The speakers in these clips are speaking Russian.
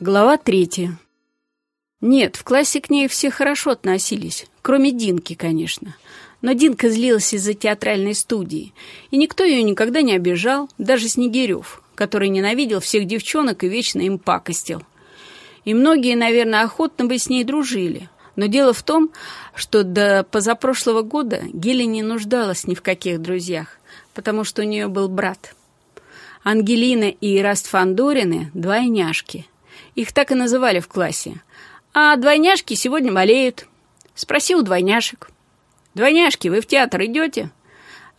Глава третья. Нет, в классе к ней все хорошо относились, кроме Динки, конечно. Но Динка злилась из-за театральной студии, и никто ее никогда не обижал, даже Снегирев, который ненавидел всех девчонок и вечно им пакостил. И многие, наверное, охотно бы с ней дружили. Но дело в том, что до позапрошлого года Геля не нуждалась ни в каких друзьях, потому что у нее был брат. Ангелина и Ираст Фандорины – двойняшки – их так и называли в классе. А двойняшки сегодня болеют. Спроси у двойняшек. Двойняшки, вы в театр идете?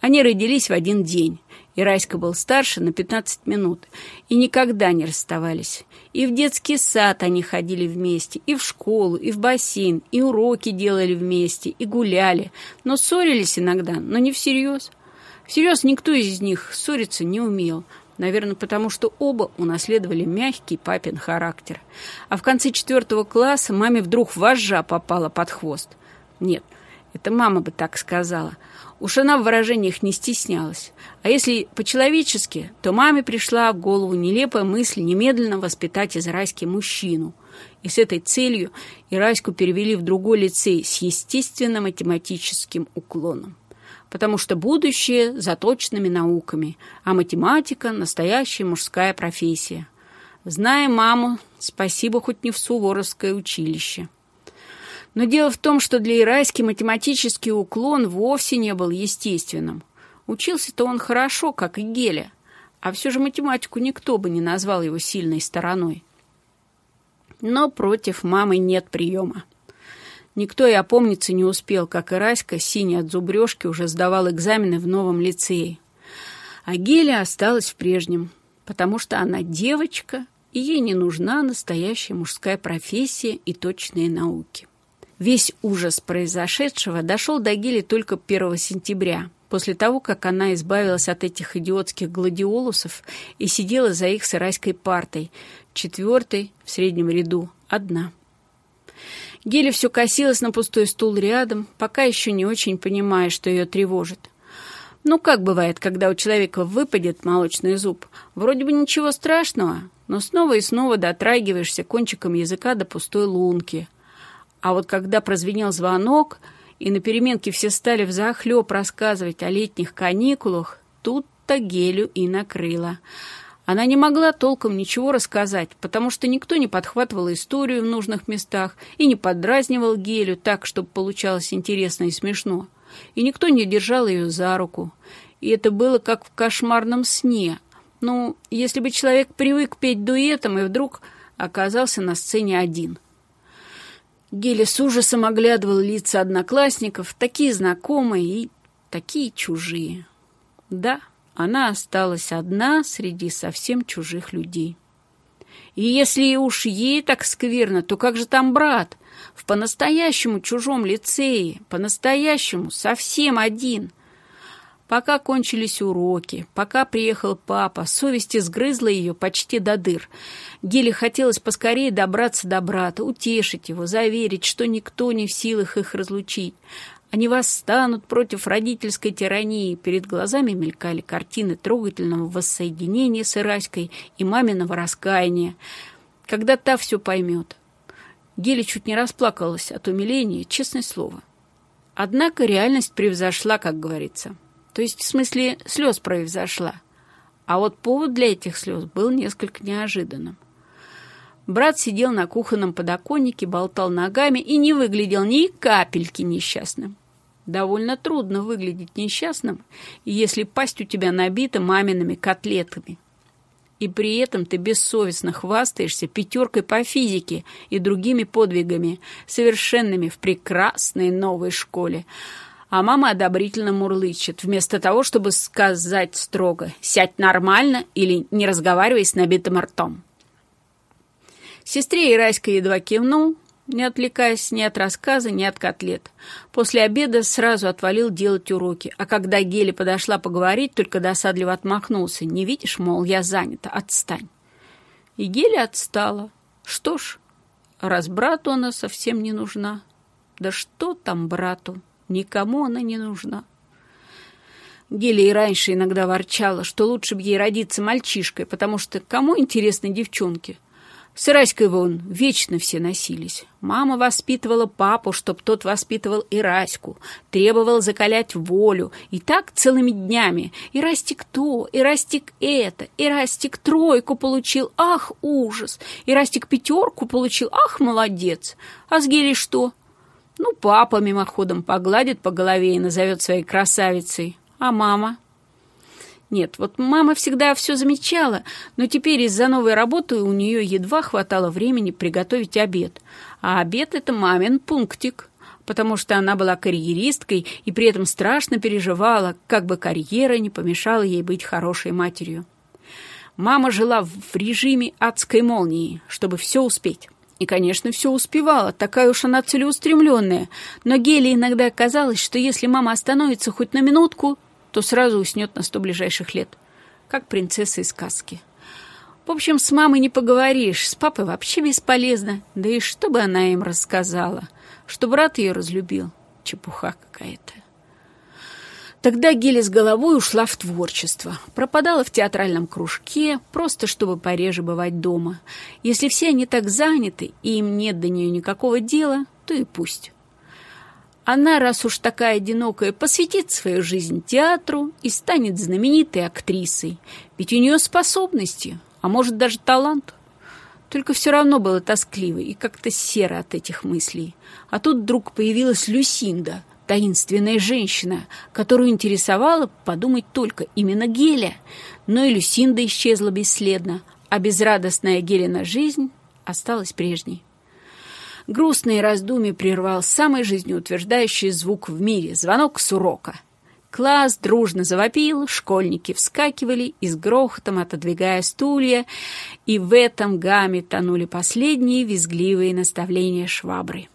Они родились в один день. И Райска был старше на 15 минут. И никогда не расставались. И в детский сад они ходили вместе, и в школу, и в бассейн, и уроки делали вместе, и гуляли. Но ссорились иногда, но не всерьез. Всерьез никто из них ссориться не умел. Наверное, потому что оба унаследовали мягкий папин характер. А в конце четвертого класса маме вдруг вожжа попала под хвост. Нет, это мама бы так сказала. Уж она в выражениях не стеснялась. А если по-человечески, то маме пришла в голову нелепая мысль немедленно воспитать из Райски мужчину. И с этой целью Ирайску перевели в другой лицей с естественно-математическим уклоном потому что будущее за точными науками, а математика – настоящая мужская профессия. Зная маму, спасибо хоть не в Суворовское училище. Но дело в том, что для Ирайски математический уклон вовсе не был естественным. Учился-то он хорошо, как и Геля, а все же математику никто бы не назвал его сильной стороной. Но против мамы нет приема. Никто и опомниться не успел, как и Раська, синий от зубрежки, уже сдавал экзамены в новом лицее. А Геля осталась в прежнем, потому что она девочка, и ей не нужна настоящая мужская профессия и точные науки. Весь ужас произошедшего дошел до Гели только 1 сентября, после того, как она избавилась от этих идиотских гладиолусов и сидела за их сырайской партой, четвертой в среднем ряду, одна. Геля все косилась на пустой стул рядом, пока еще не очень понимая, что ее тревожит. Ну, как бывает, когда у человека выпадет молочный зуб? Вроде бы ничего страшного, но снова и снова дотрагиваешься кончиком языка до пустой лунки. А вот когда прозвенел звонок, и на переменке все стали взахлеб рассказывать о летних каникулах, тут-то Гелю и накрыло. Она не могла толком ничего рассказать, потому что никто не подхватывал историю в нужных местах и не подразнивал Гелю так, чтобы получалось интересно и смешно. И никто не держал ее за руку. И это было как в кошмарном сне. Ну, если бы человек привык петь дуэтом и вдруг оказался на сцене один. Геля с ужасом оглядывал лица одноклассников, такие знакомые и такие чужие. Да, она осталась одна среди совсем чужих людей. И если уж ей так скверно, то как же там брат? В по-настоящему чужом лицее, по-настоящему совсем один. Пока кончились уроки, пока приехал папа, совесть изгрызла ее почти до дыр. Геле хотелось поскорее добраться до брата, утешить его, заверить, что никто не в силах их разлучить. Они восстанут против родительской тирании. Перед глазами мелькали картины трогательного воссоединения с Ираськой и маминого раскаяния. Когда та все поймет. Геля чуть не расплакалась от умиления, честное слово. Однако реальность превзошла, как говорится. То есть, в смысле, слез превзошла. А вот повод для этих слез был несколько неожиданным. Брат сидел на кухонном подоконнике, болтал ногами и не выглядел ни капельки несчастным. Довольно трудно выглядеть несчастным, если пасть у тебя набита мамиными котлетами. И при этом ты бессовестно хвастаешься пятеркой по физике и другими подвигами, совершенными в прекрасной новой школе. А мама одобрительно мурлычет, вместо того, чтобы сказать строго «сядь нормально» или «не разговаривай с набитым ртом». Сестре Ираська едва кивнул, не отвлекаясь ни от рассказа, ни от котлет. После обеда сразу отвалил делать уроки, а когда Гели подошла поговорить, только досадливо отмахнулся. «Не видишь, мол, я занята, отстань». И Гели отстала. Что ж, раз брату она совсем не нужна. Да что там брату? Никому она не нужна. Гели и раньше иногда ворчала, что лучше бы ей родиться мальчишкой, потому что кому интересны девчонки – С Ираськой вон вечно все носились. Мама воспитывала папу, чтоб тот воспитывал Ираську, требовал закалять волю. И так целыми днями. Ирастик то, Ирастик это, Ирастик тройку получил, ах, ужас. Ирастик пятерку получил, ах, молодец. А с Гелей что? Ну, папа мимоходом погладит по голове и назовет своей красавицей. А мама? Нет, вот мама всегда все замечала, но теперь из-за новой работы у нее едва хватало времени приготовить обед. А обед — это мамин пунктик, потому что она была карьеристкой и при этом страшно переживала, как бы карьера не помешала ей быть хорошей матерью. Мама жила в режиме адской молнии, чтобы все успеть. И, конечно, все успевала, такая уж она целеустремленная. Но Геле иногда казалось, что если мама остановится хоть на минутку, то сразу уснет на сто ближайших лет, как принцесса из сказки. В общем, с мамой не поговоришь, с папой вообще бесполезно. Да и что бы она им рассказала? Что брат ее разлюбил? Чепуха какая-то. Тогда Геля с головой ушла в творчество. Пропадала в театральном кружке, просто чтобы пореже бывать дома. Если все они так заняты, и им нет до нее никакого дела, то и пусть. Она, раз уж такая одинокая, посвятит свою жизнь театру и станет знаменитой актрисой. Ведь у нее способности, а может даже талант. Только все равно было тоскливо и как-то серо от этих мыслей. А тут вдруг появилась Люсинда, таинственная женщина, которую интересовало подумать только именно Геля. Но и Люсинда исчезла бесследно, а безрадостная Гелина жизнь осталась прежней. Грустные раздумья прервал самый жизнеутверждающий звук в мире — звонок с урока. Класс дружно завопил, школьники вскакивали и с грохотом отодвигая стулья, и в этом гамме тонули последние визгливые наставления швабры.